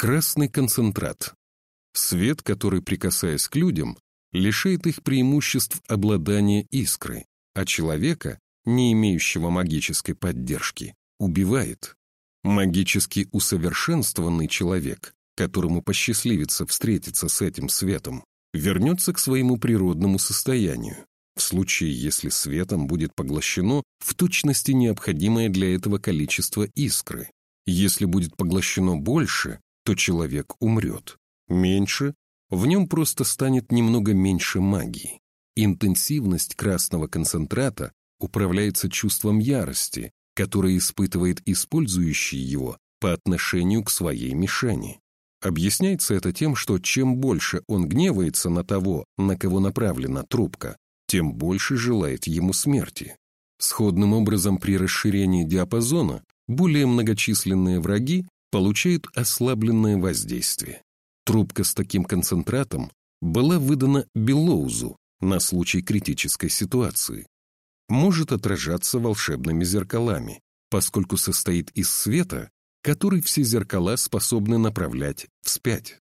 Красный концентрат. Свет, который, прикасаясь к людям, лишает их преимуществ обладания искрой, а человека, не имеющего магической поддержки, убивает. Магически усовершенствованный человек, которому посчастливится встретиться с этим светом, вернется к своему природному состоянию, в случае, если светом будет поглощено в точности необходимое для этого количество искры. Если будет поглощено больше, то человек умрет. Меньше в нем просто станет немного меньше магии. Интенсивность красного концентрата управляется чувством ярости, которое испытывает использующий его по отношению к своей мишени. Объясняется это тем, что чем больше он гневается на того, на кого направлена трубка, тем больше желает ему смерти. Сходным образом при расширении диапазона более многочисленные враги получают ослабленное воздействие. Трубка с таким концентратом была выдана Белоузу на случай критической ситуации. Может отражаться волшебными зеркалами, поскольку состоит из света, который все зеркала способны направлять вспять.